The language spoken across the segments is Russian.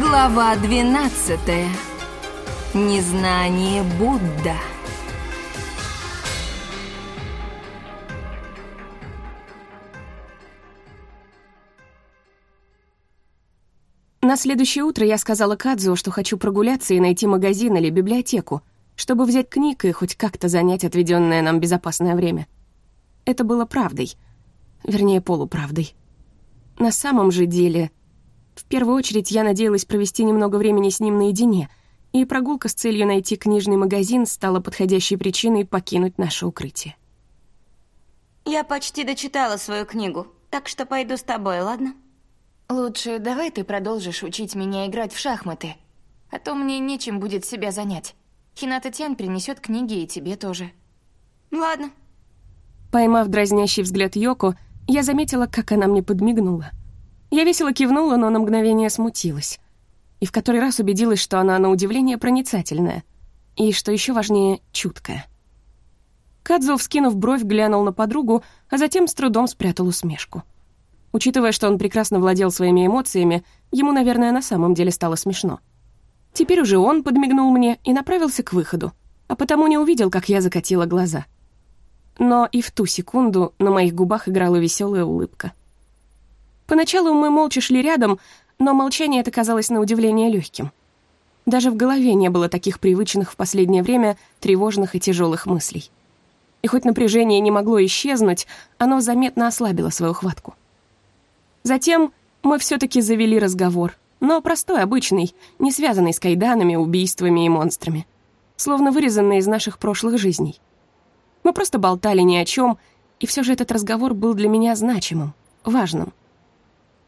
Глава 12. Незнание Будда. На следующее утро я сказала Кадзу, что хочу прогуляться и найти магазин или библиотеку, чтобы взять книг и хоть как-то занять отведенное нам безопасное время. Это было правдой. Вернее, полуправдой. На самом же деле, в первую очередь я надеялась провести немного времени с ним наедине, и прогулка с целью найти книжный магазин стала подходящей причиной покинуть наше укрытие. Я почти дочитала свою книгу, так что пойду с тобой, ладно? Лучше давай ты продолжишь учить меня играть в шахматы, а то мне нечем будет себя занять. Хината Тян принесет книги и тебе тоже. Ладно. Поймав дразнящий взгляд Йоко, я заметила, как она мне подмигнула. Я весело кивнула, но на мгновение смутилась. И в который раз убедилась, что она на удивление проницательная. И, что еще важнее, чуткая. Кадзо, вскинув бровь, глянул на подругу, а затем с трудом спрятал усмешку. Учитывая, что он прекрасно владел своими эмоциями, ему, наверное, на самом деле стало смешно. Теперь уже он подмигнул мне и направился к выходу, а потому не увидел, как я закатила глаза. Но и в ту секунду на моих губах играла веселая улыбка. Поначалу мы молча шли рядом, но молчание это казалось на удивление легким. Даже в голове не было таких привычных в последнее время тревожных и тяжелых мыслей. И хоть напряжение не могло исчезнуть, оно заметно ослабило свою хватку. Затем мы все-таки завели разговор, но простой, обычный, не связанный с кайданами, убийствами и монстрами. Словно вырезанный из наших прошлых жизней. Мы просто болтали ни о чем, и все же этот разговор был для меня значимым, важным,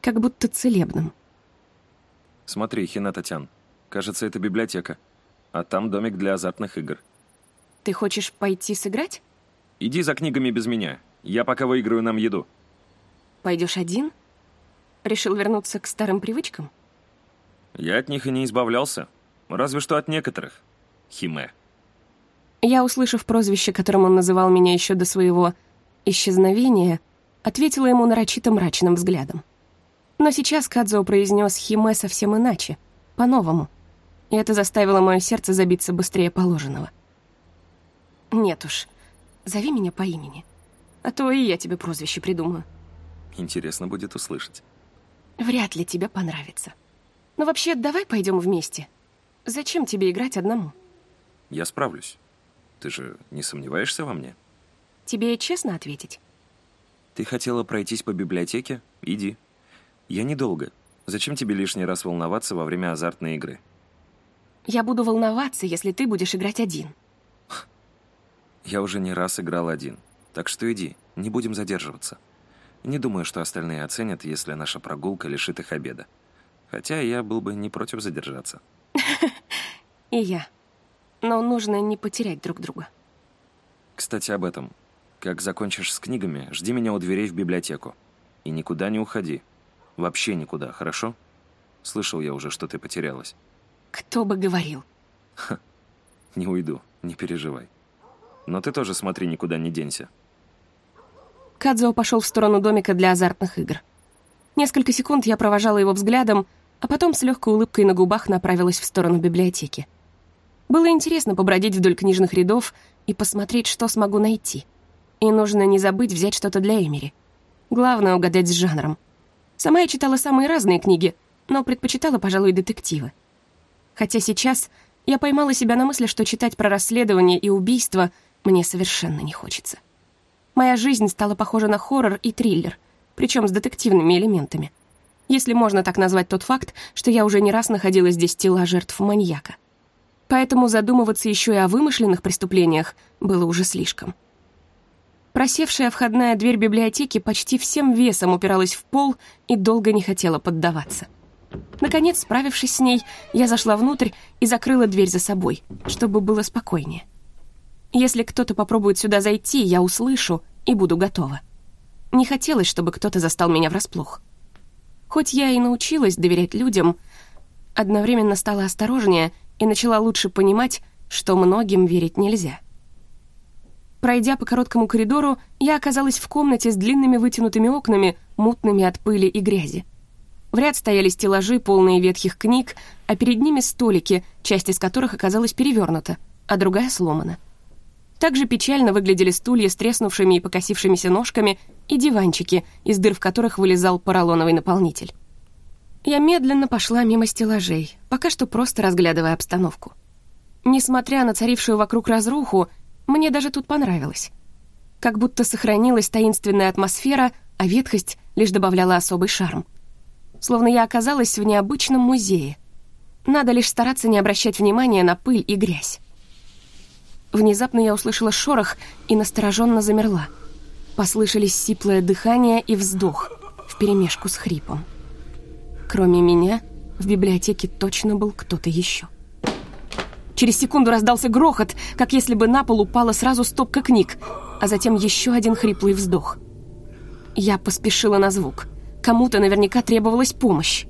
как будто целебным. Смотри, Хинататян, кажется, это библиотека, а там домик для азартных игр. Ты хочешь пойти сыграть? Иди за книгами без меня, я пока выиграю нам еду. Пойдешь один? — Решил вернуться к старым привычкам? Я от них и не избавлялся. Разве что от некоторых. Химе. Я, услышав прозвище, которым он называл меня еще до своего исчезновения, ответила ему нарочито мрачным взглядом. Но сейчас Кадзо произнес Химе совсем иначе, по-новому, и это заставило мое сердце забиться быстрее положенного. «Нет уж, зови меня по имени, а то и я тебе прозвище придумаю». Интересно будет услышать. Вряд ли тебе понравится. Но вообще, давай пойдем вместе. Зачем тебе играть одному? Я справлюсь. Ты же не сомневаешься во мне? Тебе честно ответить? Ты хотела пройтись по библиотеке? Иди. Я недолго. Зачем тебе лишний раз волноваться во время азартной игры? Я буду волноваться, если ты будешь играть один. Я уже не раз играл один. Так что иди, не будем задерживаться. Не думаю, что остальные оценят, если наша прогулка лишит их обеда. Хотя я был бы не против задержаться. И я. Но нужно не потерять друг друга. Кстати, об этом. Как закончишь с книгами, жди меня у дверей в библиотеку. И никуда не уходи. Вообще никуда, хорошо? Слышал я уже, что ты потерялась. Кто бы говорил. Ха, не уйду, не переживай. Но ты тоже смотри, никуда не денься. Кадзо пошел в сторону домика для азартных игр. Несколько секунд я провожала его взглядом, а потом с легкой улыбкой на губах направилась в сторону библиотеки. Было интересно побродить вдоль книжных рядов и посмотреть, что смогу найти. И нужно не забыть взять что-то для Эмери. Главное — угадать с жанром. Сама я читала самые разные книги, но предпочитала, пожалуй, детективы. Хотя сейчас я поймала себя на мысли, что читать про расследование и убийство мне совершенно не хочется. Моя жизнь стала похожа на хоррор и триллер, причем с детективными элементами. Если можно так назвать тот факт, что я уже не раз находила здесь тела жертв маньяка. Поэтому задумываться еще и о вымышленных преступлениях было уже слишком. Просевшая входная дверь библиотеки почти всем весом упиралась в пол и долго не хотела поддаваться. Наконец, справившись с ней, я зашла внутрь и закрыла дверь за собой, чтобы было спокойнее. Если кто-то попробует сюда зайти, я услышу и буду готова. Не хотелось, чтобы кто-то застал меня врасплох. Хоть я и научилась доверять людям, одновременно стала осторожнее и начала лучше понимать, что многим верить нельзя. Пройдя по короткому коридору, я оказалась в комнате с длинными вытянутыми окнами, мутными от пыли и грязи. В ряд стояли стеллажи, полные ветхих книг, а перед ними столики, часть из которых оказалась перевернута, а другая сломана. Также печально выглядели стулья с треснувшими и покосившимися ножками и диванчики, из дыр в которых вылезал поролоновый наполнитель. Я медленно пошла мимо стеллажей, пока что просто разглядывая обстановку. Несмотря на царившую вокруг разруху, мне даже тут понравилось. Как будто сохранилась таинственная атмосфера, а ветхость лишь добавляла особый шарм. Словно я оказалась в необычном музее. Надо лишь стараться не обращать внимания на пыль и грязь. Внезапно я услышала шорох и настороженно замерла. Послышались сиплое дыхание и вздох вперемешку с хрипом. Кроме меня, в библиотеке точно был кто-то еще. Через секунду раздался грохот, как если бы на пол упала сразу стопка книг, а затем еще один хриплый вздох. Я поспешила на звук. Кому-то наверняка требовалась помощь.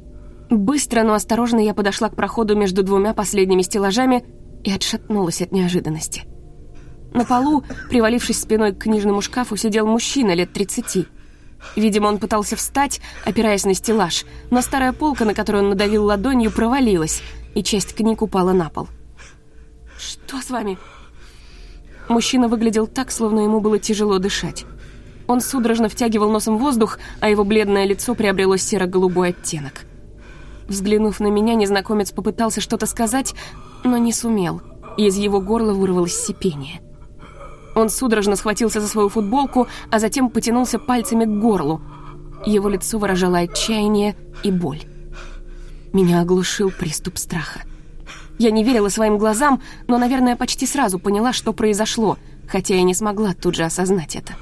Быстро, но осторожно я подошла к проходу между двумя последними стеллажами и отшатнулась от неожиданности. На полу, привалившись спиной к книжному шкафу, сидел мужчина лет тридцати. Видимо, он пытался встать, опираясь на стеллаж, но старая полка, на которую он надавил ладонью, провалилась, и часть книг упала на пол. «Что с вами?» Мужчина выглядел так, словно ему было тяжело дышать. Он судорожно втягивал носом воздух, а его бледное лицо приобрело серо-голубой оттенок. Взглянув на меня, незнакомец попытался что-то сказать, но не сумел, из его горла вырвалось сипение. Он судорожно схватился за свою футболку, а затем потянулся пальцами к горлу. Его лицо выражало отчаяние и боль. Меня оглушил приступ страха. Я не верила своим глазам, но, наверное, почти сразу поняла, что произошло, хотя я не смогла тут же осознать это.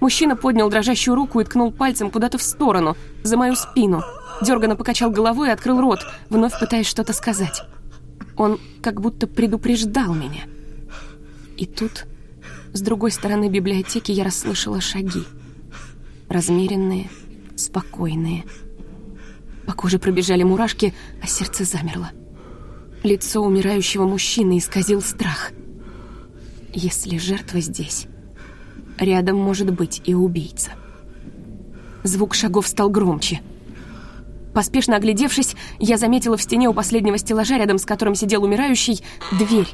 Мужчина поднял дрожащую руку и ткнул пальцем куда-то в сторону, за мою спину. Дерганно покачал головой и открыл рот, вновь пытаясь что-то сказать. Он как будто предупреждал меня. И тут, с другой стороны библиотеки, я расслышала шаги. Размеренные, спокойные. По коже пробежали мурашки, а сердце замерло. Лицо умирающего мужчины исказил страх. Если жертва здесь, рядом может быть и убийца. Звук шагов стал громче. Поспешно оглядевшись, я заметила в стене у последнего стеллажа, рядом с которым сидел умирающий, дверь.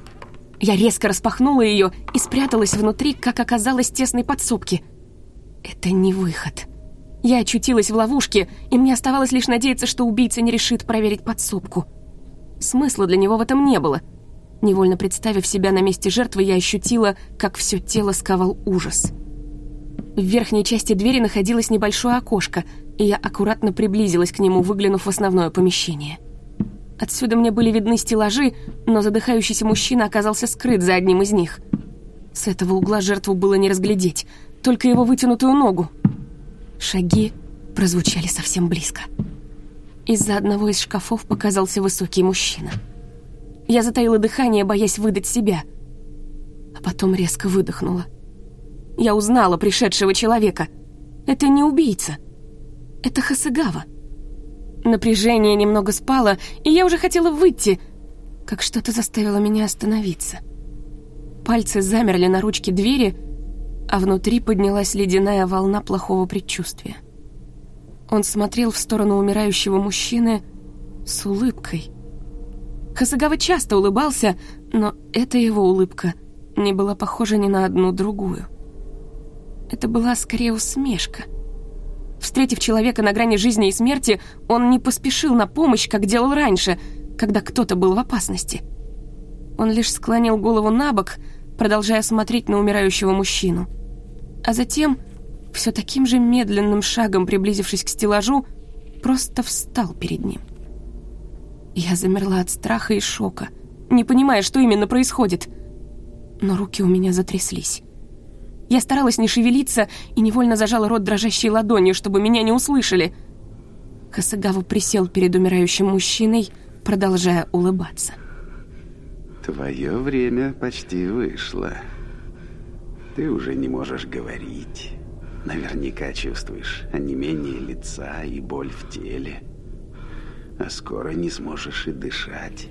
Я резко распахнула ее и спряталась внутри, как оказалось, тесной подсобки. Это не выход. Я очутилась в ловушке, и мне оставалось лишь надеяться, что убийца не решит проверить подсобку. Смысла для него в этом не было. Невольно представив себя на месте жертвы, я ощутила, как все тело сковал ужас. В верхней части двери находилось небольшое окошко, и я аккуратно приблизилась к нему, выглянув в основное помещение. Отсюда мне были видны стеллажи, но задыхающийся мужчина оказался скрыт за одним из них. С этого угла жертву было не разглядеть, только его вытянутую ногу. Шаги прозвучали совсем близко. Из-за одного из шкафов показался высокий мужчина. Я затаила дыхание, боясь выдать себя. А потом резко выдохнула. Я узнала пришедшего человека. Это не убийца. Это Хасагава. Напряжение немного спало, и я уже хотела выйти, как что-то заставило меня остановиться. Пальцы замерли на ручке двери, а внутри поднялась ледяная волна плохого предчувствия. Он смотрел в сторону умирающего мужчины с улыбкой. Хасагава часто улыбался, но эта его улыбка не была похожа ни на одну другую. Это была скорее усмешка. Встретив человека на грани жизни и смерти, он не поспешил на помощь, как делал раньше, когда кто-то был в опасности. Он лишь склонил голову на бок, продолжая смотреть на умирающего мужчину. А затем все таким же медленным шагом приблизившись к стеллажу, просто встал перед ним. Я замерла от страха и шока, не понимая, что именно происходит. Но руки у меня затряслись. Я старалась не шевелиться и невольно зажала рот дрожащей ладонью, чтобы меня не услышали. Хасагава присел перед умирающим мужчиной, продолжая улыбаться. Твое время почти вышло. Ты уже не можешь говорить. Наверняка чувствуешь онемение лица и боль в теле. А скоро не сможешь и дышать.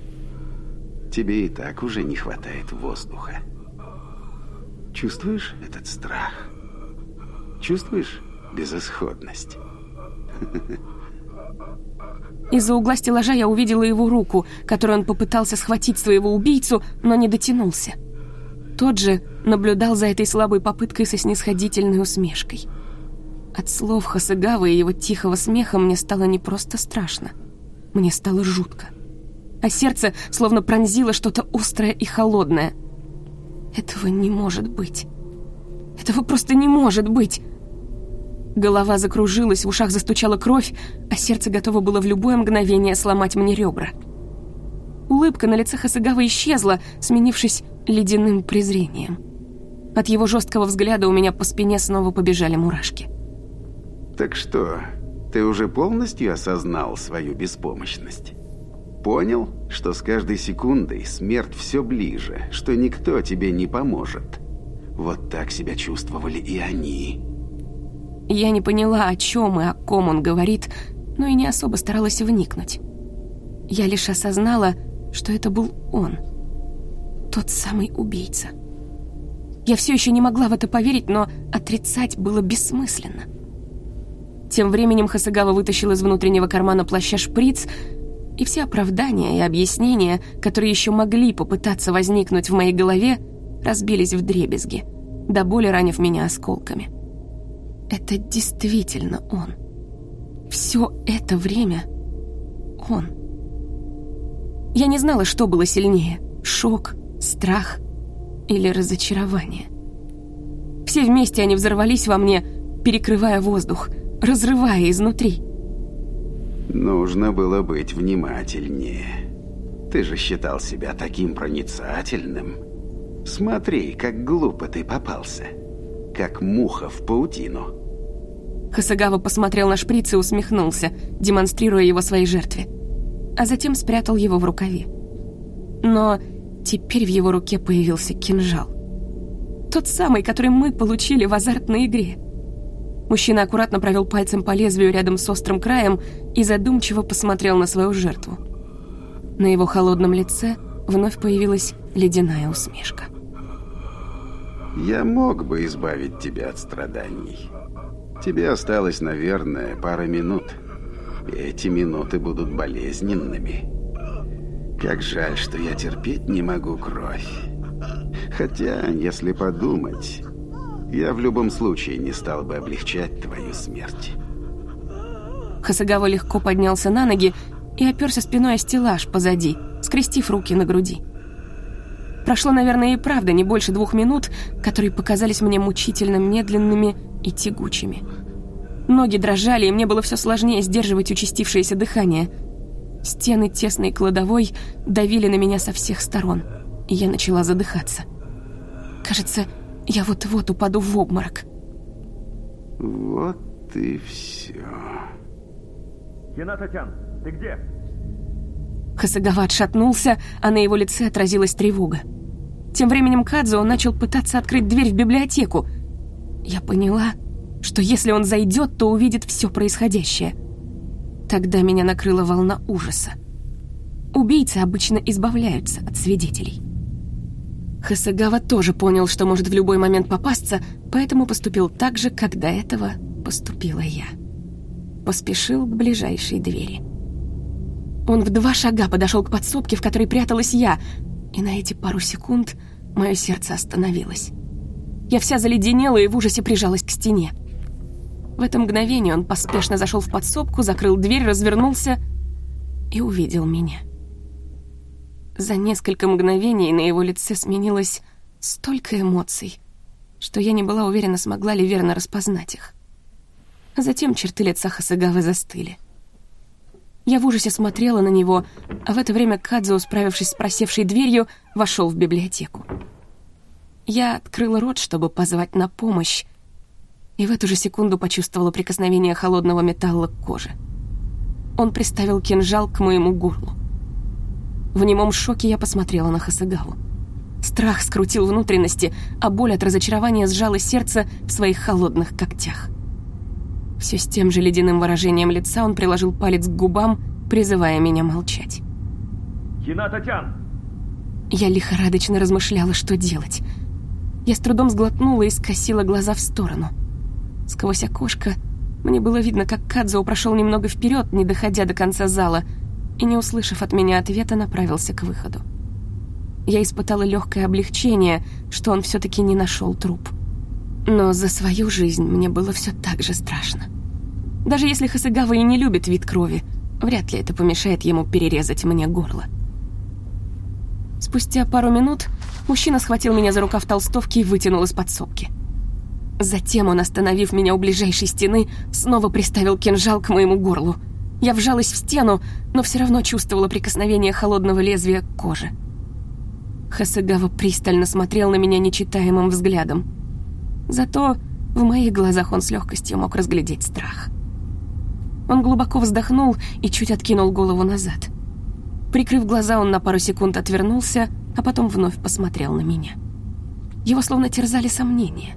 Тебе и так уже не хватает воздуха. Чувствуешь этот страх? Чувствуешь безысходность? Из-за угла стеллажа я увидела его руку, которой он попытался схватить своего убийцу, но не дотянулся. Тот же наблюдал за этой слабой попыткой со снисходительной усмешкой. От слов Хасыгавы и его тихого смеха мне стало не просто страшно. Мне стало жутко. А сердце словно пронзило что-то острое и холодное. Этого не может быть. Этого просто не может быть. Голова закружилась, в ушах застучала кровь, а сердце готово было в любое мгновение сломать мне ребра. Улыбка на лице Хасагавы исчезла, сменившись ледяным презрением. От его жесткого взгляда у меня по спине снова побежали мурашки. Так что, ты уже полностью осознал свою беспомощность? Понял, что с каждой секундой смерть все ближе, что никто тебе не поможет? Вот так себя чувствовали и они. Я не поняла, о чем и о ком он говорит, но и не особо старалась вникнуть. Я лишь осознала, что это был он. Тот самый убийца. Я все еще не могла в это поверить, но отрицать было бессмысленно. Тем временем Хасагава вытащил из внутреннего кармана плаща шприц, и все оправдания и объяснения, которые еще могли попытаться возникнуть в моей голове, разбились в дребезги, до боли ранив меня осколками. Это действительно он. Все это время он. Я не знала, что было сильнее — шок, страх или разочарование. Все вместе они взорвались во мне, перекрывая воздух — разрывая изнутри. Нужно было быть внимательнее. Ты же считал себя таким проницательным. Смотри, как глупо ты попался. Как муха в паутину. Хасагава посмотрел на шприц и усмехнулся, демонстрируя его своей жертве. А затем спрятал его в рукаве. Но теперь в его руке появился кинжал. Тот самый, который мы получили в азартной игре. Мужчина аккуратно провел пальцем по лезвию рядом с острым краем и задумчиво посмотрел на свою жертву. На его холодном лице вновь появилась ледяная усмешка. «Я мог бы избавить тебя от страданий. Тебе осталось, наверное, пара минут. Эти минуты будут болезненными. Как жаль, что я терпеть не могу кровь. Хотя, если подумать, я в любом случае не стал бы облегчать твою смерть. Хасагава легко поднялся на ноги и оперся спиной о стеллаж позади, скрестив руки на груди. Прошло, наверное, и правда не больше двух минут, которые показались мне мучительно медленными и тягучими. Ноги дрожали, и мне было все сложнее сдерживать участившееся дыхание. Стены тесной кладовой давили на меня со всех сторон, и я начала задыхаться. Кажется, я вот-вот упаду в обморок. Вот и все. Хинататян, ты где? Хасагава отшатнулся, а на его лице отразилась тревога. Тем временем Кадзо начал пытаться открыть дверь в библиотеку. Я поняла, что если он зайдет, то увидит все происходящее. Тогда меня накрыла волна ужаса. Убийцы обычно избавляются от свидетелей. Хасагава тоже понял, что может в любой момент попасться, поэтому поступил так же, как до этого поступила я. Поспешил к ближайшей двери. Он в два шага подошел к подсобке, в которой пряталась я, и на эти пару секунд мое сердце остановилось. Я вся заледенела и в ужасе прижалась к стене. В это мгновение он поспешно зашел в подсобку, закрыл дверь, развернулся и увидел меня. За несколько мгновений на его лице сменилось столько эмоций, что я не была уверена, смогла ли верно распознать их. затем черты лица Хасагавы застыли. Я в ужасе смотрела на него, а в это время Кадзо, справившись с просевшей дверью, вошел в библиотеку. Я открыла рот, чтобы позвать на помощь, и в эту же секунду почувствовала прикосновение холодного металла к коже. Он приставил кинжал к моему горлу. В немом шоке я посмотрела на Хасагаву. Страх скрутил внутренности, а боль от разочарования сжала сердце в своих холодных когтях. Все с тем же ледяным выражением лица он приложил палец к губам, призывая меня молчать. Хинататян! Я лихорадочно размышляла, что делать. Я с трудом сглотнула и скосила глаза в сторону. Сквозь окошко Мне было видно, как Кадзо прошел немного вперед, не доходя до конца зала, и, не услышав от меня ответа, направился к выходу. Я испытала легкое облегчение, что он все-таки не нашел труп. Но за свою жизнь мне было все так же страшно. Даже если Хасыгава и не любит вид крови, вряд ли это помешает ему перерезать мне горло. Спустя пару минут мужчина схватил меня за рукав толстовки и вытянул из подсобки. Затем он, остановив меня у ближайшей стены, снова приставил кинжал к моему горлу. Я вжалась в стену, но все равно чувствовала прикосновение холодного лезвия к коже. Хасыгава пристально смотрел на меня нечитаемым взглядом. Зато в моих глазах он с легкостью мог разглядеть страх. Он глубоко вздохнул и чуть откинул голову назад. Прикрыв глаза, он на пару секунд отвернулся, а потом вновь посмотрел на меня. Его словно терзали сомнения.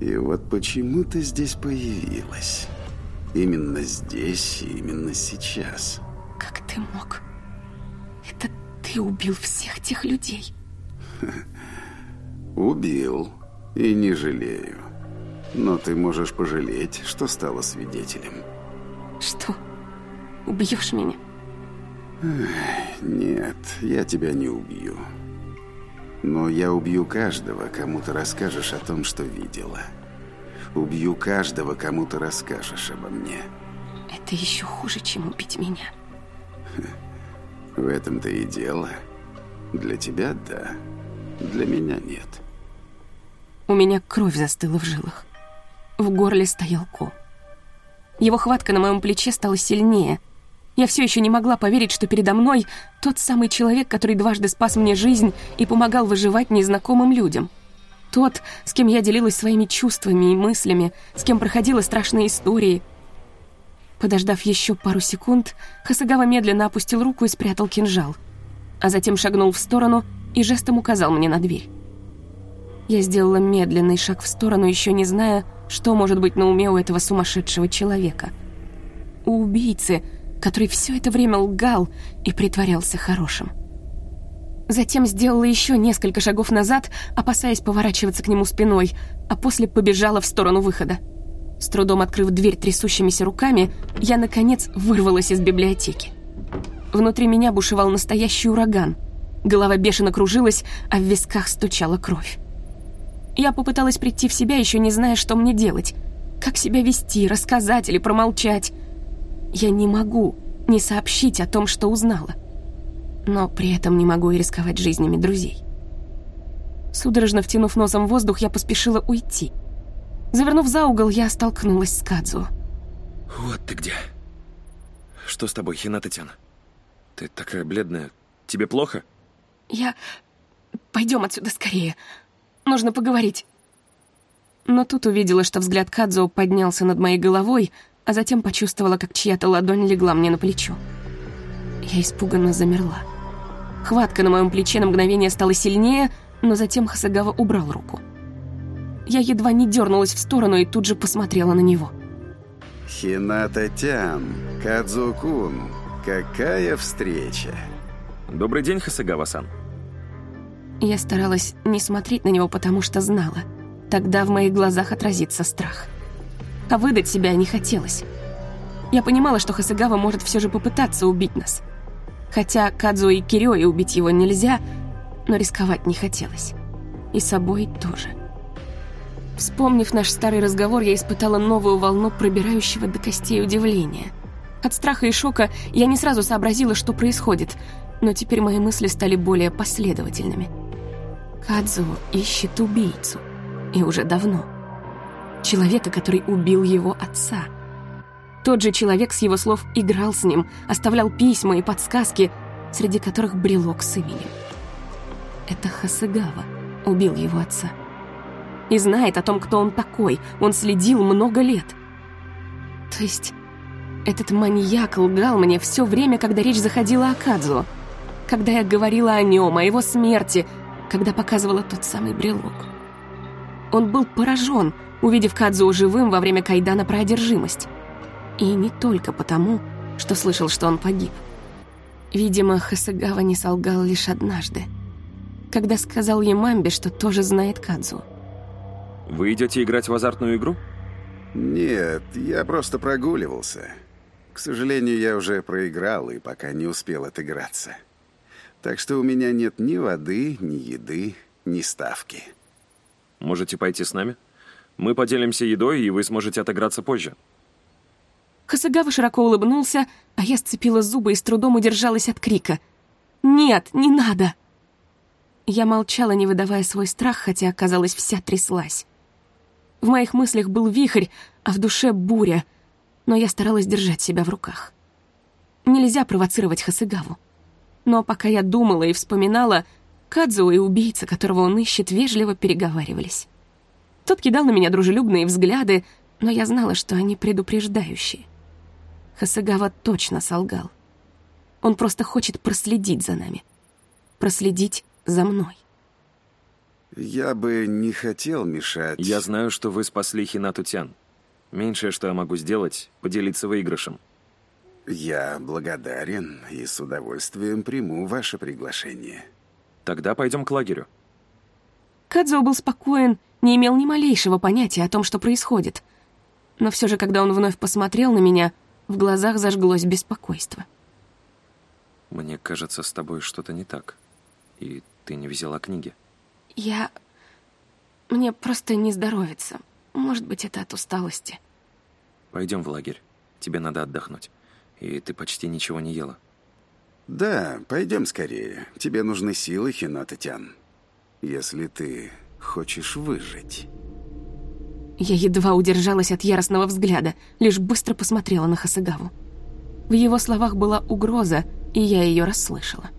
И вот почему ты здесь появилась? Именно здесь и именно сейчас. Как ты мог? Это ты убил всех тех людей. Убил. И не жалею. Но ты можешь пожалеть, что стала свидетелем. Что? Убьешь меня? Нет, я тебя не убью. Но я убью каждого, кому ты расскажешь о том, что видела. Убью каждого, кому ты расскажешь обо мне. Это еще хуже, чем убить меня. В этом-то и дело. Для тебя – да. Для меня – нет. У меня кровь застыла в жилах. В горле стоял ком. Его хватка на моем плече стала сильнее. Я все еще не могла поверить, что передо мной тот самый человек, который дважды спас мне жизнь и помогал выживать незнакомым людям. Тот, с кем я делилась своими чувствами и мыслями, с кем проходила страшные истории. Подождав еще пару секунд, Хасагава медленно опустил руку и спрятал кинжал, а затем шагнул в сторону и жестом указал мне на дверь. Я сделала медленный шаг в сторону, еще не зная, что может быть на уме у этого сумасшедшего человека. У убийцы, который все это время лгал и притворялся хорошим. Затем сделала еще несколько шагов назад, опасаясь поворачиваться к нему спиной, а после побежала в сторону выхода. С трудом открыв дверь трясущимися руками, я, наконец, вырвалась из библиотеки. Внутри меня бушевал настоящий ураган. Голова бешено кружилась, а в висках стучала кровь. Я попыталась прийти в себя, еще не зная, что мне делать. Как себя вести, рассказать или промолчать. Я не могу не сообщить о том, что узнала. Но при этом не могу и рисковать жизнями друзей. Судорожно втянув носом воздух, я поспешила уйти. Завернув за угол, я столкнулась с Кадзу. Вот ты где. Что с тобой, Хина Татьяна? Ты такая бледная. Тебе плохо? Я... Пойдем отсюда скорее. Нужно поговорить. Но тут увидела, что взгляд Кадзо поднялся над моей головой, а затем почувствовала, как чья-то ладонь легла мне на плечо. Я испуганно замерла. Хватка на моем плече на мгновение стала сильнее, но затем Хасагава убрал руку. Я едва не дернулась в сторону и тут же посмотрела на него. Хината-тян, Кадзо-кун, какая встреча. Добрый день, Хасагава-сан. Я старалась не смотреть на него, потому что знала. Тогда в моих глазах отразится страх. А выдать себя не хотелось. Я понимала, что Хасагава может все же попытаться убить нас. Хотя Кадзо и Кирё и убить его нельзя, но рисковать не хотелось. И собой тоже. Вспомнив наш старый разговор, я испытала новую волну пробирающего до костей удивления. От страха и шока я не сразу сообразила, что происходит, но теперь мои мысли стали более последовательными. Кадзу ищет убийцу. И уже давно. Человека, который убил его отца. Тот же человек, с его слов, играл с ним, оставлял письма и подсказки, среди которых брелок с именем. Это Хасыгава убил его отца. И знает о том, кто он такой. Он следил много лет. То есть, этот маньяк лгал мне все время, когда речь заходила о Кадзу. Когда я говорила о нем, о его смерти — когда показывала тот самый брелок. Он был поражен, увидев Кадзу живым во время кайдана про одержимость. И не только потому, что слышал, что он погиб. Видимо, Хасагава не солгал лишь однажды, когда сказал Ямамбе, что тоже знает Кадзу. Вы идете играть в азартную игру? Нет, я просто прогуливался. К сожалению, я уже проиграл и пока не успел отыграться. Так что у меня нет ни воды, ни еды, ни ставки. Можете пойти с нами? Мы поделимся едой, и вы сможете отыграться позже. Хасагава широко улыбнулся, а я сцепила зубы и с трудом удержалась от крика. «Нет, не надо!» Я молчала, не выдавая свой страх, хотя, казалось, вся тряслась. В моих мыслях был вихрь, а в душе буря, но я старалась держать себя в руках. Нельзя провоцировать Хасыгаву. Но пока я думала и вспоминала, Кадзуо и убийца, которого он ищет, вежливо переговаривались. Тот кидал на меня дружелюбные взгляды, но я знала, что они предупреждающие. Хасагава точно солгал. Он просто хочет проследить за нами. Проследить за мной. Я бы не хотел мешать. Я знаю, что вы спасли Хинату Тян. Меньшее, что я могу сделать, поделиться выигрышем. Я благодарен и с удовольствием приму ваше приглашение. Тогда пойдем к лагерю. Кадзо был спокоен, не имел ни малейшего понятия о том, что происходит. Но все же, когда он вновь посмотрел на меня, в глазах зажглось беспокойство. Мне кажется, с тобой что-то не так. И ты не взяла книги. Я... Мне просто не здоровится. Может быть, это от усталости. Пойдем в лагерь. Тебе надо отдохнуть. И ты почти ничего не ела. Да, пойдем скорее. Тебе нужны силы, Тян. Если ты хочешь выжить. Я едва удержалась от яростного взгляда, лишь быстро посмотрела на Хасагаву. В его словах была угроза, и я ее расслышала.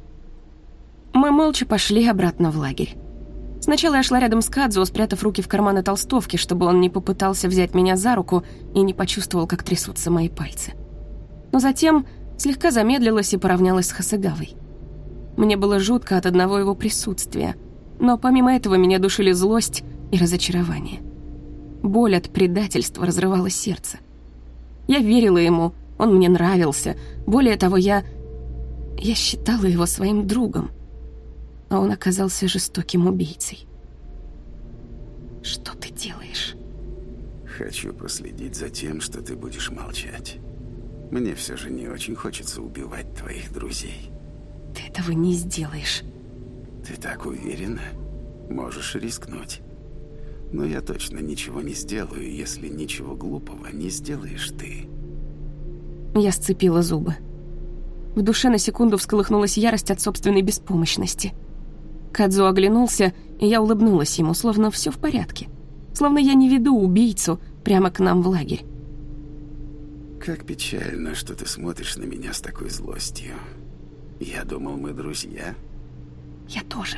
Мы молча пошли обратно в лагерь. Сначала я шла рядом с Кадзо, спрятав руки в карманы толстовки, чтобы он не попытался взять меня за руку и не почувствовал, как трясутся мои пальцы. Но затем слегка замедлилась и поравнялась с Хасагавой. Мне было жутко от одного его присутствия, но помимо этого меня душили злость и разочарование. Боль от предательства разрывала сердце. Я верила ему, он мне нравился. Более того, я... Я считала его своим другом. А он оказался жестоким убийцей. Что ты делаешь? Хочу проследить за тем, что ты будешь молчать. Мне все же не очень хочется убивать твоих друзей. Ты этого не сделаешь. Ты так уверена? Можешь рискнуть. Но я точно ничего не сделаю, если ничего глупого не сделаешь ты. Я сцепила зубы. В душе на секунду всколыхнулась ярость от собственной беспомощности. Кадзу оглянулся, и я улыбнулась ему, словно все в порядке. Словно я не веду убийцу прямо к нам в лагерь. Как печально, что ты смотришь на меня с такой злостью. Я думал, мы друзья. Я тоже.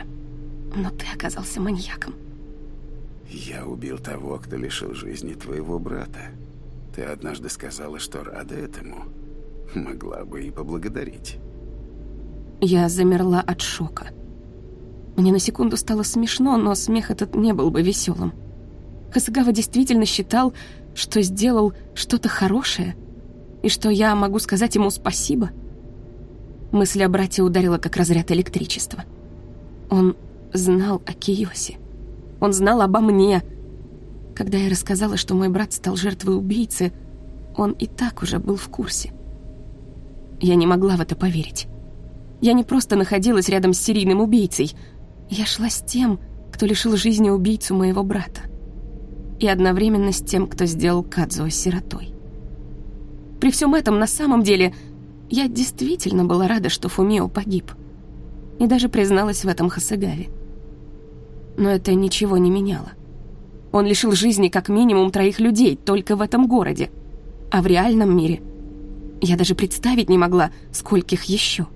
Но ты оказался маньяком. Я убил того, кто лишил жизни твоего брата. Ты однажды сказала, что рада этому. Могла бы и поблагодарить. Я замерла от шока. Мне на секунду стало смешно, но смех этот не был бы веселым. Хасагава действительно считал, что сделал что-то хорошее, и что я могу сказать ему спасибо. Мысль о брате ударила, как разряд электричества. Он знал о Киосе. Он знал обо мне. Когда я рассказала, что мой брат стал жертвой убийцы, он и так уже был в курсе. Я не могла в это поверить. Я не просто находилась рядом с серийным убийцей. Я шла с тем, кто лишил жизни убийцу моего брата. И одновременно с тем, кто сделал Кадзуо сиротой. При всем этом, на самом деле, я действительно была рада, что Фумио погиб. И даже призналась в этом Хасагаве но это ничего не меняло. Он лишил жизни как минимум троих людей только в этом городе. А в реальном мире я даже представить не могла, скольких еще.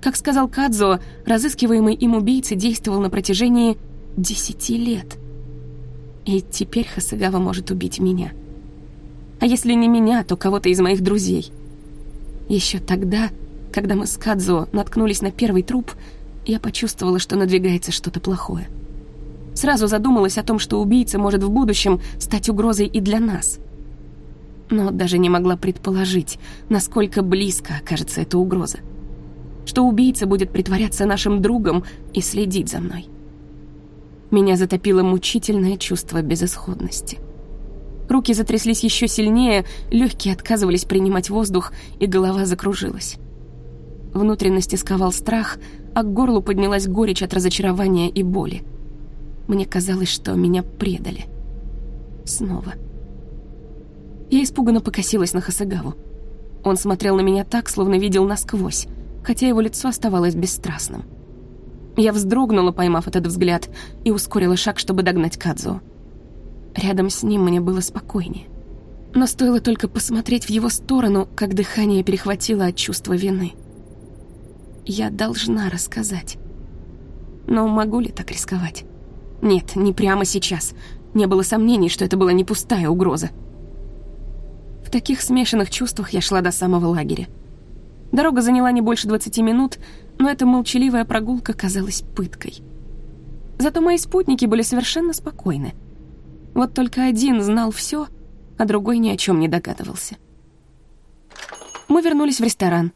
Как сказал Кадзо, разыскиваемый им убийца действовал на протяжении десяти лет. И теперь Хасагава может убить меня. А если не меня, то кого-то из моих друзей. Еще тогда, когда мы с Кадзо наткнулись на первый труп, я почувствовала, что надвигается что-то плохое. Сразу задумалась о том, что убийца может в будущем стать угрозой и для нас. Но даже не могла предположить, насколько близко окажется эта угроза. Что убийца будет притворяться нашим другом и следить за мной. Меня затопило мучительное чувство безысходности. Руки затряслись еще сильнее, легкие отказывались принимать воздух, и голова закружилась. Внутренности сковал страх, а к горлу поднялась горечь от разочарования и боли. Мне казалось, что меня предали. Снова. Я испуганно покосилась на Хасагаву. Он смотрел на меня так, словно видел насквозь, хотя его лицо оставалось бесстрастным. Я вздрогнула, поймав этот взгляд, и ускорила шаг, чтобы догнать Кадзу. Рядом с ним мне было спокойнее. Но стоило только посмотреть в его сторону, как дыхание перехватило от чувства вины. Я должна рассказать. Но могу ли так рисковать? Нет, не прямо сейчас. Не было сомнений, что это была не пустая угроза. В таких смешанных чувствах я шла до самого лагеря. Дорога заняла не больше 20 минут, но эта молчаливая прогулка казалась пыткой. Зато мои спутники были совершенно спокойны. Вот только один знал все, а другой ни о чем не догадывался. Мы вернулись в ресторан.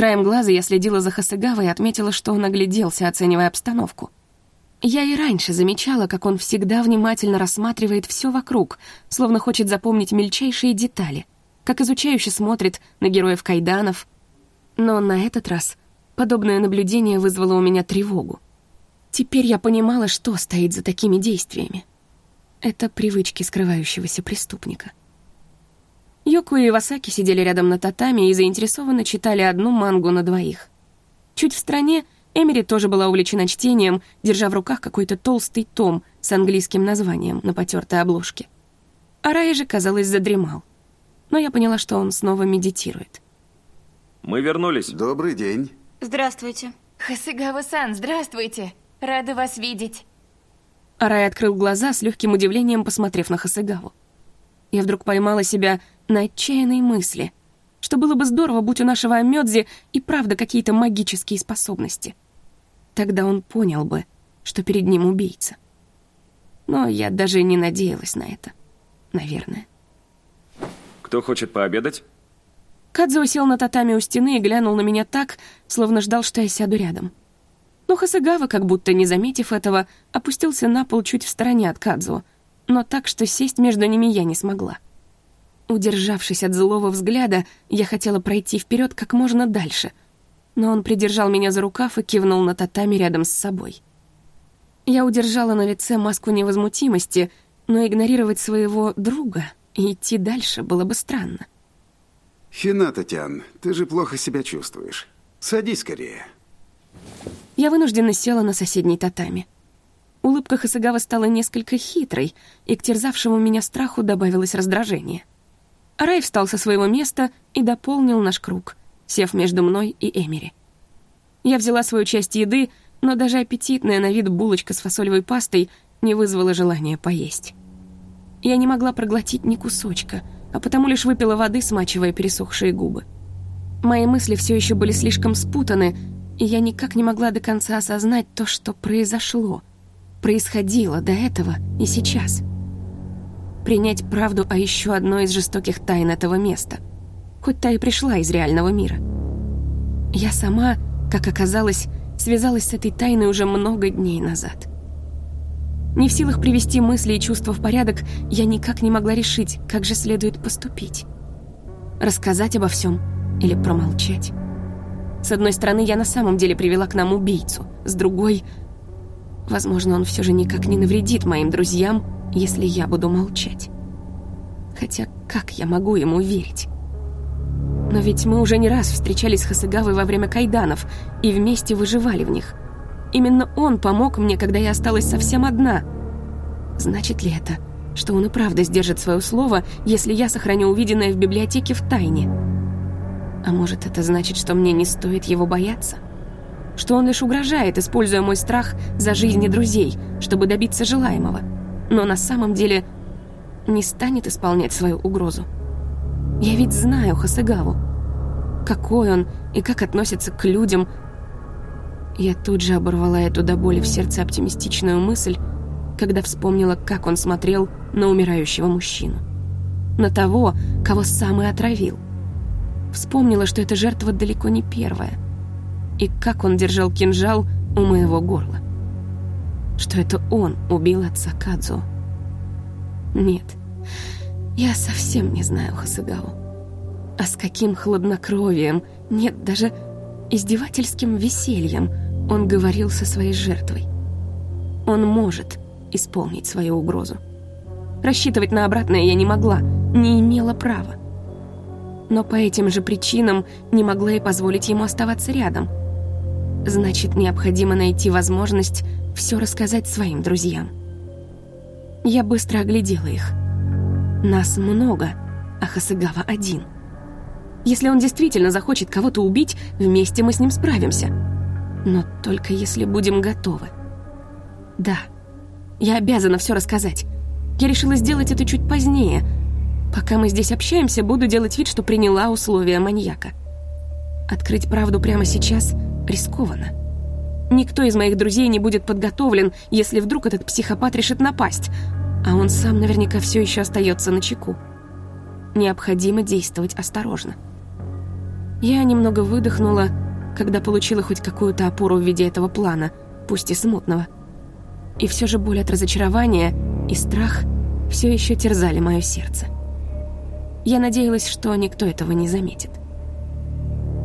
Краем глаза я следила за Хасыгавой и отметила, что он огляделся, оценивая обстановку. Я и раньше замечала, как он всегда внимательно рассматривает все вокруг, словно хочет запомнить мельчайшие детали, как изучающе смотрит на героев кайданов. Но на этот раз подобное наблюдение вызвало у меня тревогу. Теперь я понимала, что стоит за такими действиями. Это привычки скрывающегося преступника. Йоку и Ивасаки сидели рядом на татами и заинтересованно читали одну мангу на двоих. Чуть в стороне Эмери тоже была увлечена чтением, держа в руках какой-то толстый том с английским названием на потертой обложке. А Рай же, казалось, задремал. Но я поняла, что он снова медитирует. Мы вернулись. Добрый день. Здравствуйте. Хасыгава-сан, здравствуйте. Рада вас видеть. Арай открыл глаза с легким удивлением, посмотрев на Хасыгаву. Я вдруг поймала себя на отчаянной мысли, что было бы здорово, будь у нашего Амёдзи и правда какие-то магические способности. Тогда он понял бы, что перед ним убийца. Но я даже не надеялась на это. Наверное. Кто хочет пообедать? Кадзо сел на татами у стены и глянул на меня так, словно ждал, что я сяду рядом. Но Хасагава, как будто не заметив этого, опустился на пол чуть в стороне от Кадзо, но так, что сесть между ними я не смогла. Удержавшись от злого взгляда, я хотела пройти вперед как можно дальше, но он придержал меня за рукав и кивнул на татами рядом с собой. Я удержала на лице маску невозмутимости, но игнорировать своего друга и идти дальше было бы странно. Хината-тян, ты же плохо себя чувствуешь. Садись скорее. Я вынужденно села на соседней татами. Улыбка Хасагава стала несколько хитрой, и к терзавшему меня страху добавилось раздражение. Рай встал со своего места и дополнил наш круг, сев между мной и Эмери. Я взяла свою часть еды, но даже аппетитная на вид булочка с фасолевой пастой не вызвала желания поесть. Я не могла проглотить ни кусочка — а потому лишь выпила воды, смачивая пересохшие губы. Мои мысли все еще были слишком спутаны, и я никак не могла до конца осознать то, что произошло, происходило до этого и сейчас. Принять правду о еще одной из жестоких тайн этого места, хоть та и пришла из реального мира. Я сама, как оказалось, связалась с этой тайной уже много дней назад. Не в силах привести мысли и чувства в порядок, я никак не могла решить, как же следует поступить. Рассказать обо всем или промолчать. С одной стороны, я на самом деле привела к нам убийцу, с другой... Возможно, он все же никак не навредит моим друзьям, если я буду молчать. Хотя как я могу ему верить? Но ведь мы уже не раз встречались с Хасыгавой во время кайданов и вместе выживали в них. Именно он помог мне, когда я осталась совсем одна. Значит ли это, что он и правда сдержит свое слово, если я сохраню увиденное в библиотеке в тайне? А может, это значит, что мне не стоит его бояться? Что он лишь угрожает, используя мой страх за жизни друзей, чтобы добиться желаемого, но на самом деле не станет исполнять свою угрозу? Я ведь знаю Хасыгаву. Какой он и как относится к людям, я тут же оборвала эту до боли в сердце оптимистичную мысль, когда вспомнила, как он смотрел на умирающего мужчину. На того, кого сам и отравил. Вспомнила, что эта жертва далеко не первая. И как он держал кинжал у моего горла. Что это он убил отца Кадзо. Нет, Я совсем не знаю Хасыгаву. А с каким хладнокровием, нет, даже издевательским весельем он говорил со своей жертвой. Он может исполнить свою угрозу. Рассчитывать на обратное я не могла, не имела права. Но по этим же причинам не могла и позволить ему оставаться рядом. Значит, необходимо найти возможность все рассказать своим друзьям. Я быстро оглядела их. Нас много, а Хасыгава один. Если он действительно захочет кого-то убить, вместе мы с ним справимся. Но только если будем готовы. Да, я обязана все рассказать. Я решила сделать это чуть позднее. Пока мы здесь общаемся, буду делать вид, что приняла условия маньяка. Открыть правду прямо сейчас рискованно. Никто из моих друзей не будет подготовлен, если вдруг этот психопат решит напасть, а он сам наверняка все еще остается на чеку. Необходимо действовать осторожно. Я немного выдохнула, когда получила хоть какую-то опору в виде этого плана, пусть и смутного. И все же боль от разочарования и страх все еще терзали мое сердце. Я надеялась, что никто этого не заметит.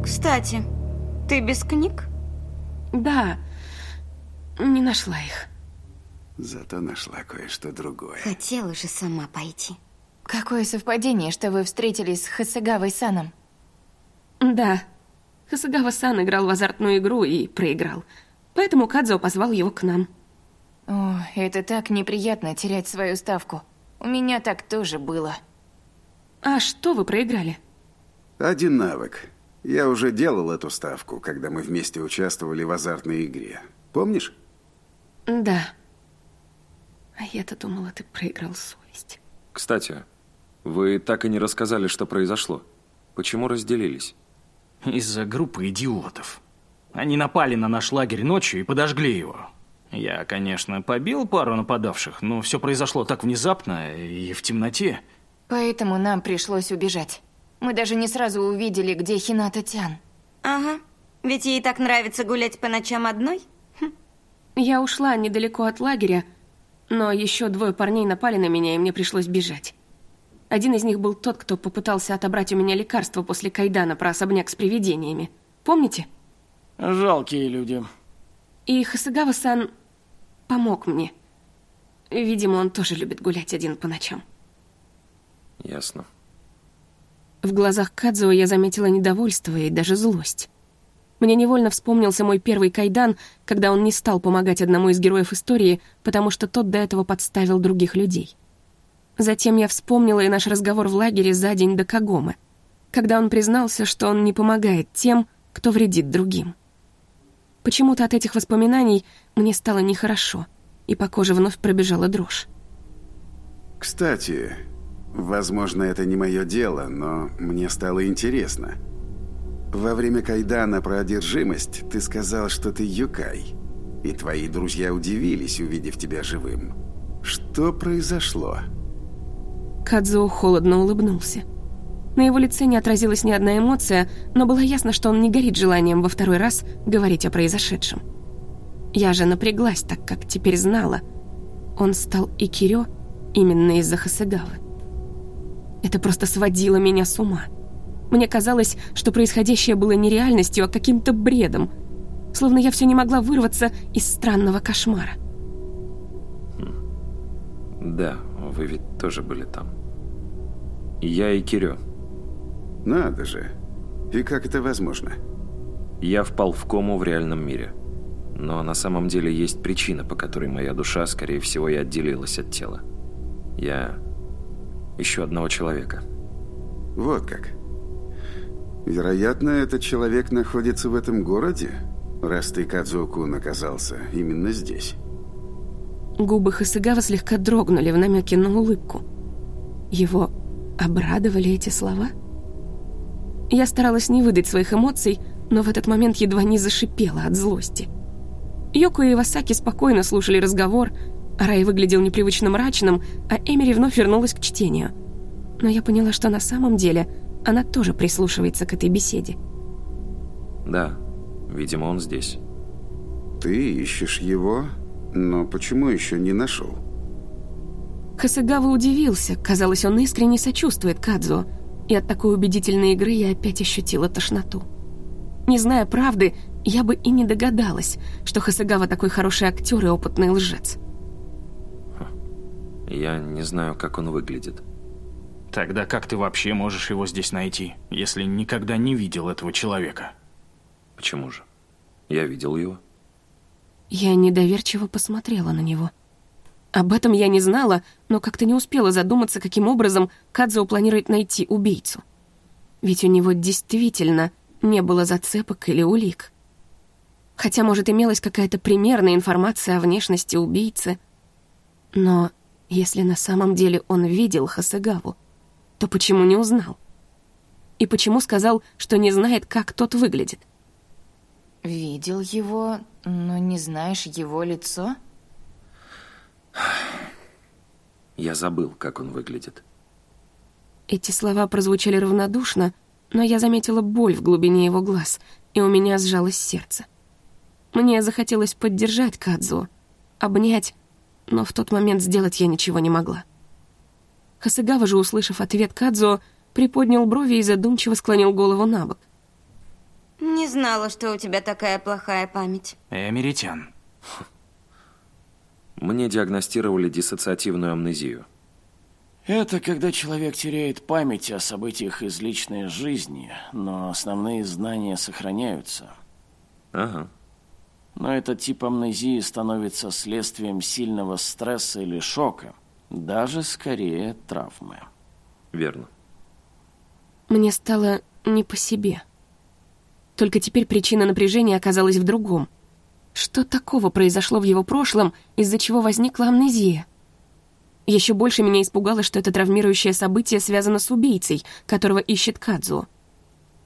Кстати, ты без книг? Да, не нашла их. Зато нашла кое-что другое. Хотела же сама пойти. Какое совпадение, что вы встретились с Хасагавой Саном. Да, Хасагава-сан играл в азартную игру и проиграл. Поэтому Кадзо позвал его к нам. О, это так неприятно терять свою ставку. У меня так тоже было. А что вы проиграли? Один навык. Я уже делал эту ставку, когда мы вместе участвовали в азартной игре. Помнишь? Да. А я-то думала, ты проиграл совесть. Кстати, вы так и не рассказали, что произошло. Почему разделились? Из-за группы идиотов. Они напали на наш лагерь ночью и подожгли его. Я, конечно, побил пару нападавших, но все произошло так внезапно и в темноте. Поэтому нам пришлось убежать. Мы даже не сразу увидели, где Хината Тян. Ага. Ведь ей так нравится гулять по ночам одной. Я ушла недалеко от лагеря, но еще двое парней напали на меня, и мне пришлось бежать. Один из них был тот, кто попытался отобрать у меня лекарство после кайдана про особняк с привидениями. Помните? Жалкие люди. И Хасагава-сан помог мне. Видимо, он тоже любит гулять один по ночам. Ясно. В глазах Кадзуо я заметила недовольство и даже злость. Мне невольно вспомнился мой первый кайдан, когда он не стал помогать одному из героев истории, потому что тот до этого подставил других людей. Затем я вспомнила и наш разговор в лагере за день до Кагомы, когда он признался, что он не помогает тем, кто вредит другим. Почему-то от этих воспоминаний мне стало нехорошо, и по коже вновь пробежала дрожь. Кстати, возможно, это не мое дело, но мне стало интересно. Во время кайдана про одержимость ты сказал, что ты юкай. И твои друзья удивились, увидев тебя живым. Что произошло? Кадзуо холодно улыбнулся. На его лице не отразилась ни одна эмоция, но было ясно, что он не горит желанием во второй раз говорить о произошедшем. Я же напряглась, так как теперь знала. Он стал Икирё именно из-за Хасыгавы. Это просто сводило меня с ума. Мне казалось, что происходящее было не реальностью, а каким-то бредом. Словно я все не могла вырваться из странного кошмара. Да, вы ведь тоже были там. Я и Кирё. Надо же. И как это возможно? Я впал в кому в реальном мире. Но на самом деле есть причина, по которой моя душа, скорее всего, и отделилась от тела. Я ищу одного человека. Вот как. Вероятно, этот человек находится в этом городе, раз ты, Кадзуку, оказался именно здесь. Губы Хасыгава слегка дрогнули в намеке на улыбку. Его обрадовали эти слова? Я старалась не выдать своих эмоций, но в этот момент едва не зашипела от злости. Йоко и Ивасаки спокойно слушали разговор, Рай выглядел непривычно мрачным, а Эмери вновь вернулась к чтению. Но я поняла, что на самом деле она тоже прислушивается к этой беседе. Да, видимо, он здесь. Ты ищешь его, но почему еще не нашел? Хасагава удивился, казалось, он искренне сочувствует Кадзо, и от такой убедительной игры я опять ощутила тошноту. Не зная правды, я бы и не догадалась, что Хасагава такой хороший актер и опытный лжец. Я не знаю, как он выглядит. Тогда как ты вообще можешь его здесь найти, если никогда не видел этого человека? Почему же? Я видел его. Я недоверчиво посмотрела на него. Об этом я не знала, но как-то не успела задуматься, каким образом Кадзо планирует найти убийцу. Ведь у него действительно не было зацепок или улик. Хотя, может, имелась какая-то примерная информация о внешности убийцы. Но если на самом деле он видел Хасагаву, то почему не узнал? И почему сказал, что не знает, как тот выглядит? Видел его, но не знаешь его лицо? Я забыл, как он выглядит. Эти слова прозвучали равнодушно, но я заметила боль в глубине его глаз, и у меня сжалось сердце. Мне захотелось поддержать Кадзу, обнять, но в тот момент сделать я ничего не могла. Хасыгава же, услышав ответ Кадзо, приподнял брови и задумчиво склонил голову на бок. Не знала, что у тебя такая плохая память. Эмеритян. Мне диагностировали диссоциативную амнезию. Это когда человек теряет память о событиях из личной жизни, но основные знания сохраняются. Ага. Но этот тип амнезии становится следствием сильного стресса или шока, даже скорее травмы. Верно. Мне стало не по себе. Только теперь причина напряжения оказалась в другом. Что такого произошло в его прошлом, из-за чего возникла амнезия? Еще больше меня испугало, что это травмирующее событие связано с убийцей, которого ищет Кадзу.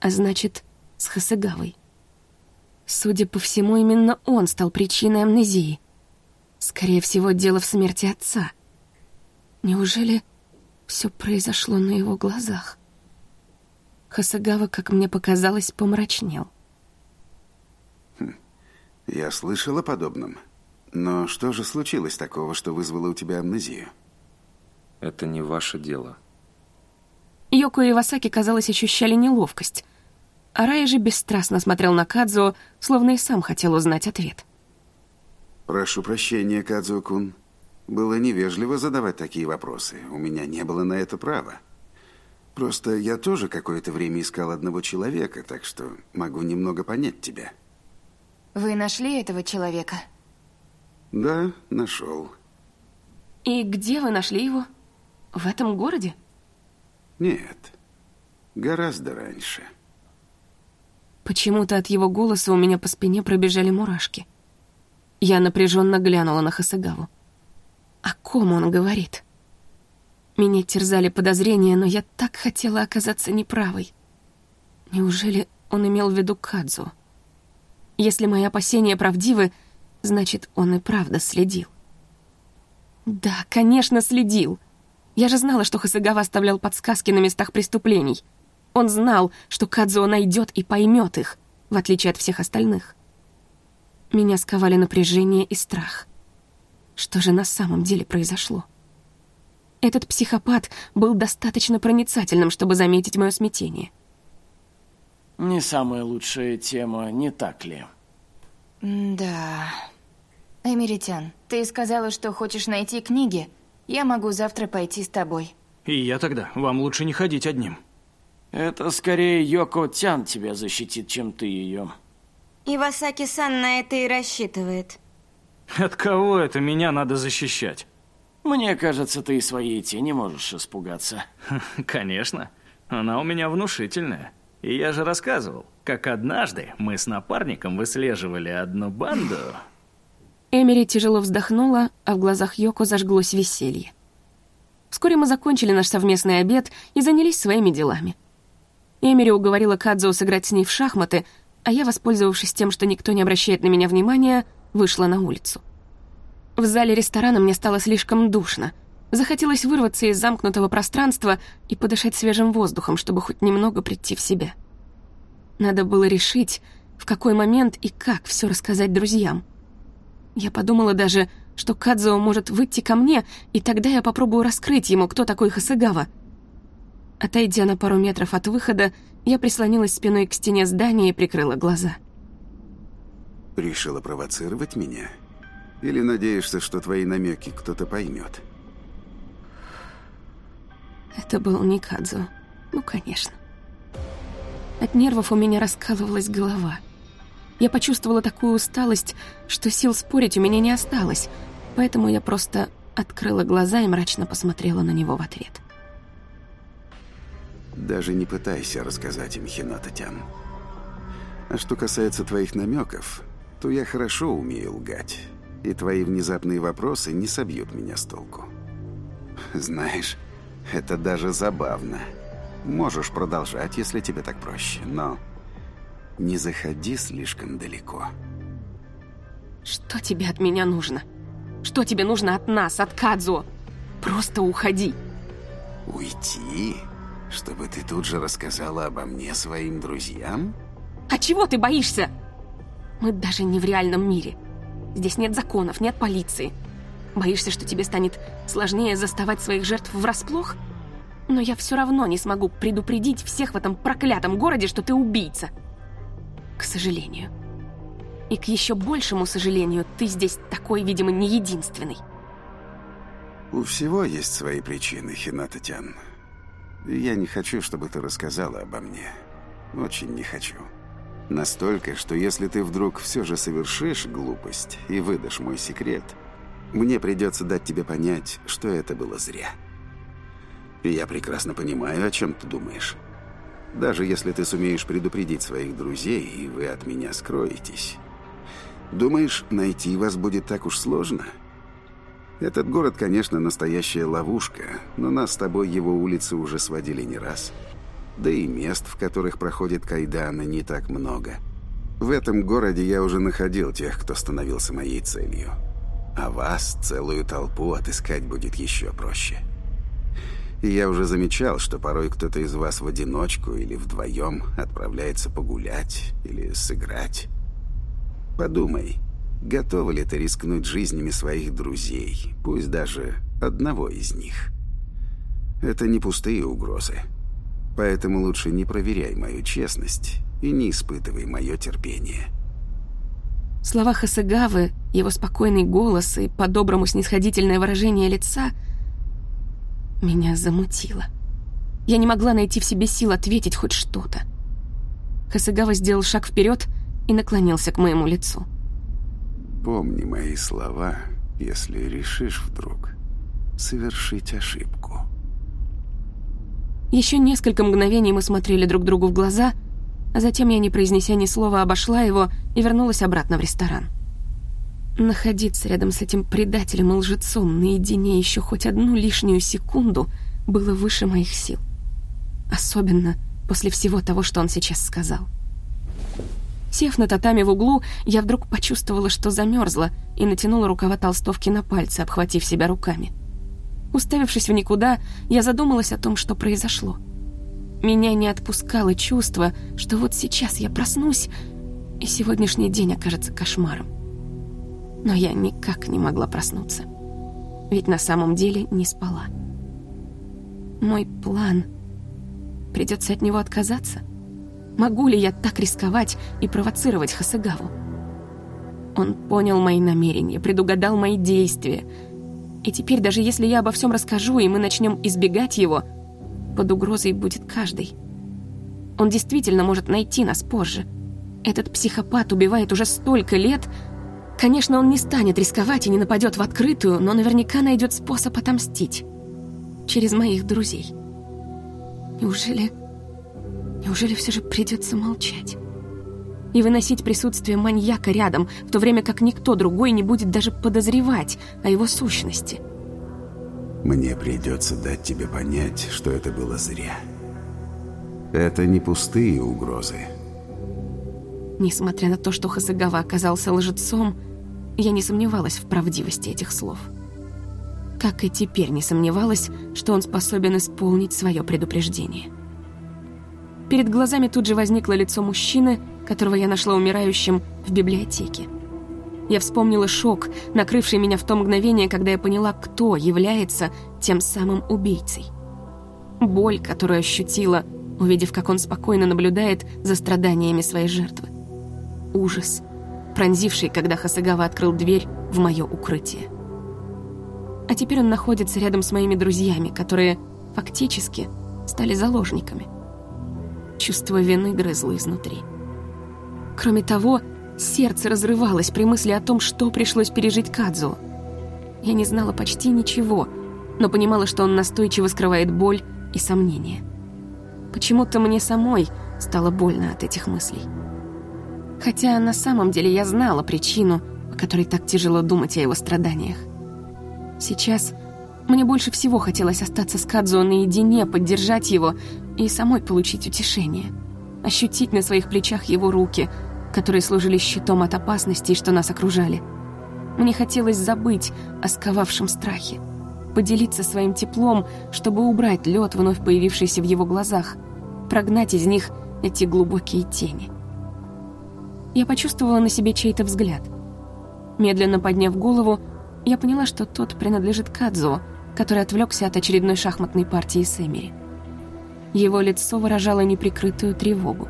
А значит, с Хасыгавой. Судя по всему, именно он стал причиной амнезии. Скорее всего, дело в смерти отца. Неужели все произошло на его глазах? Хасагава, как мне показалось, помрачнел. Я слышал о подобном. Но что же случилось такого, что вызвало у тебя амнезию? Это не ваше дело. Йоко и Васаки, казалось, ощущали неловкость. А Рай же бесстрастно смотрел на Кадзо, словно и сам хотел узнать ответ. Прошу прощения, Кадзо-кун. Было невежливо задавать такие вопросы. У меня не было на это права. Просто я тоже какое-то время искал одного человека, так что могу немного понять тебя. Вы нашли этого человека? Да, нашел. И где вы нашли его? В этом городе? Нет, гораздо раньше. Почему-то от его голоса у меня по спине пробежали мурашки. Я напряженно глянула на Хасагаву. О ком он говорит? Меня терзали подозрения, но я так хотела оказаться неправой. Неужели он имел в виду Кадзу? Если мои опасения правдивы, значит, он и правда следил. Да, конечно, следил. Я же знала, что Хасагава оставлял подсказки на местах преступлений. Он знал, что Кадзуо найдет и поймет их, в отличие от всех остальных. Меня сковали напряжение и страх. Что же на самом деле произошло? Этот психопат был достаточно проницательным, чтобы заметить мое смятение. Не самая лучшая тема, не так ли? Да. Эмеритян, ты сказала, что хочешь найти книги. Я могу завтра пойти с тобой. И я тогда. Вам лучше не ходить одним. Это скорее Йоко Тян тебя защитит, чем ты ее. Ивасаки-сан на это и рассчитывает. От кого это меня надо защищать? Мне кажется, ты своей тени можешь испугаться. Конечно. Она у меня внушительная. И я же рассказывал, как однажды мы с напарником выслеживали одну банду. Эмери тяжело вздохнула, а в глазах Йоко зажглось веселье. Вскоре мы закончили наш совместный обед и занялись своими делами. Эмери уговорила Кадзо сыграть с ней в шахматы, а я, воспользовавшись тем, что никто не обращает на меня внимания, вышла на улицу. В зале ресторана мне стало слишком душно. Захотелось вырваться из замкнутого пространства и подышать свежим воздухом, чтобы хоть немного прийти в себя. Надо было решить, в какой момент и как все рассказать друзьям. Я подумала даже, что Кадзо может выйти ко мне, и тогда я попробую раскрыть ему, кто такой Хасыгава. Отойдя на пару метров от выхода, я прислонилась спиной к стене здания и прикрыла глаза. Решила провоцировать меня? Или надеешься, что твои намеки кто-то поймет? Это был не Кадзо. Ну, конечно. От нервов у меня раскалывалась голова. Я почувствовала такую усталость, что сил спорить у меня не осталось, поэтому я просто открыла глаза и мрачно посмотрела на него в ответ. Даже не пытайся рассказать им, Хинататян. А что касается твоих намеков, то я хорошо умею лгать, и твои внезапные вопросы не собьют меня с толку. Знаешь, это даже забавно. Можешь продолжать, если тебе так проще, но не заходи слишком далеко. Что тебе от меня нужно? Что тебе нужно от нас, от Кадзо? Просто уходи. Уйти? Чтобы ты тут же рассказала обо мне своим друзьям? А чего ты боишься? Мы даже не в реальном мире. Здесь нет законов, нет полиции. Боишься, что тебе станет сложнее заставать своих жертв врасплох? Но я все равно не смогу предупредить всех в этом проклятом городе, что ты убийца. К сожалению. И к еще большему сожалению, ты здесь такой, видимо, не единственный. У всего есть свои причины, Хинататян. Я не хочу, чтобы ты рассказала обо мне. Очень не хочу. Настолько, что если ты вдруг все же совершишь глупость и выдашь мой секрет, мне придется дать тебе понять, что это было зря. Я прекрасно понимаю, о чем ты думаешь. Даже если ты сумеешь предупредить своих друзей, и вы от меня скроетесь. Думаешь, найти вас будет так уж сложно? Этот город, конечно, настоящая ловушка, но нас с тобой его улицы уже сводили не раз. Да и мест, в которых проходит Кайдана, не так много. В этом городе я уже находил тех, кто становился моей целью. А вас, целую толпу, отыскать будет еще проще. И я уже замечал, что порой кто-то из вас в одиночку или вдвоем отправляется погулять или сыграть. Подумай, готова ли ты рискнуть жизнями своих друзей, пусть даже одного из них? Это не пустые угрозы. Поэтому лучше не проверяй мою честность и не испытывай мое терпение. Слова Хасагавы, его спокойный голос и по-доброму снисходительное выражение лица — меня замутило. Я не могла найти в себе сил ответить хоть что-то. Хасагава сделал шаг вперед и наклонился к моему лицу. Помни мои слова, если решишь вдруг совершить ошибку. Еще несколько мгновений мы смотрели друг другу в глаза, а затем я, не произнеся ни слова, обошла его и вернулась обратно в ресторан. Находиться рядом с этим предателем и лжецом наедине еще хоть одну лишнюю секунду было выше моих сил. Особенно после всего того, что он сейчас сказал. Сев на татами в углу, я вдруг почувствовала, что замерзла, и натянула рукава толстовки на пальцы, обхватив себя руками. Уставившись в никуда, я задумалась о том, что произошло. Меня не отпускало чувство, что вот сейчас я проснусь, и сегодняшний день окажется кошмаром но я никак не могла проснуться. Ведь на самом деле не спала. Мой план... Придется от него отказаться? Могу ли я так рисковать и провоцировать Хасагаву? Он понял мои намерения, предугадал мои действия. И теперь, даже если я обо всем расскажу, и мы начнем избегать его, под угрозой будет каждый. Он действительно может найти нас позже. Этот психопат убивает уже столько лет, Конечно, он не станет рисковать и не нападет в открытую, но наверняка найдет способ отомстить. Через моих друзей. Неужели... Неужели все же придется молчать? И выносить присутствие маньяка рядом, в то время как никто другой не будет даже подозревать о его сущности. Мне придется дать тебе понять, что это было зря. Это не пустые угрозы. Несмотря на то, что Хасагава оказался лжецом, я не сомневалась в правдивости этих слов. Как и теперь не сомневалась, что он способен исполнить свое предупреждение. Перед глазами тут же возникло лицо мужчины, которого я нашла умирающим в библиотеке. Я вспомнила шок, накрывший меня в то мгновение, когда я поняла, кто является тем самым убийцей. Боль, которую ощутила, увидев, как он спокойно наблюдает за страданиями своей жертвы. Ужас, пронзивший, когда Хасагава открыл дверь в мое укрытие. А теперь он находится рядом с моими друзьями, которые фактически стали заложниками. Чувство вины грызло изнутри. Кроме того, сердце разрывалось при мысли о том, что пришлось пережить Кадзу. Я не знала почти ничего, но понимала, что он настойчиво скрывает боль и сомнения. Почему-то мне самой стало больно от этих мыслей. Хотя на самом деле я знала причину, по которой так тяжело думать о его страданиях. Сейчас мне больше всего хотелось остаться с Кадзо наедине, поддержать его и самой получить утешение. Ощутить на своих плечах его руки, которые служили щитом от опасностей, что нас окружали. Мне хотелось забыть о сковавшем страхе, поделиться своим теплом, чтобы убрать лед, вновь появившийся в его глазах, прогнать из них эти глубокие тени. Я почувствовала на себе чей-то взгляд. Медленно подняв голову, я поняла, что тот принадлежит Кадзо, который отвлекся от очередной шахматной партии с Эмери. Его лицо выражало неприкрытую тревогу.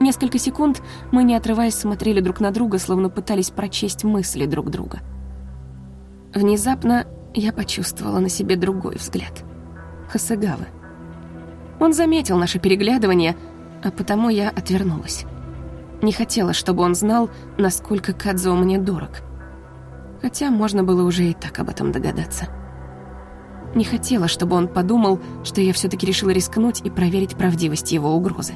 Несколько секунд мы, не отрываясь, смотрели друг на друга, словно пытались прочесть мысли друг друга. Внезапно я почувствовала на себе другой взгляд. Хасагавы. Он заметил наше переглядывание, а потому я отвернулась. Не хотела, чтобы он знал, насколько Кадзо мне дорог — хотя можно было уже и так об этом догадаться. Не хотела, чтобы он подумал, что я все-таки решила рискнуть и проверить правдивость его угрозы.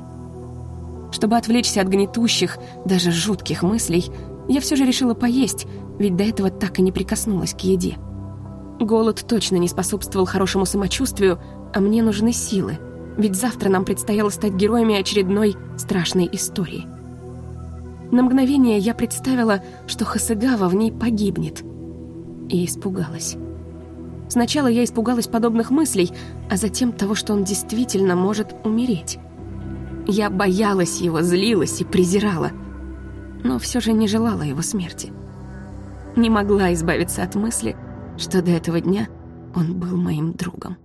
Чтобы отвлечься от гнетущих, даже жутких мыслей, я все же решила поесть, ведь до этого так и не прикоснулась к еде. Голод точно не способствовал хорошему самочувствию, а мне нужны силы, ведь завтра нам предстояло стать героями очередной страшной истории — на мгновение я представила, что Хасыгава в ней погибнет. И испугалась. Сначала я испугалась подобных мыслей, а затем того, что он действительно может умереть. Я боялась его, злилась и презирала, но все же не желала его смерти. Не могла избавиться от мысли, что до этого дня он был моим другом.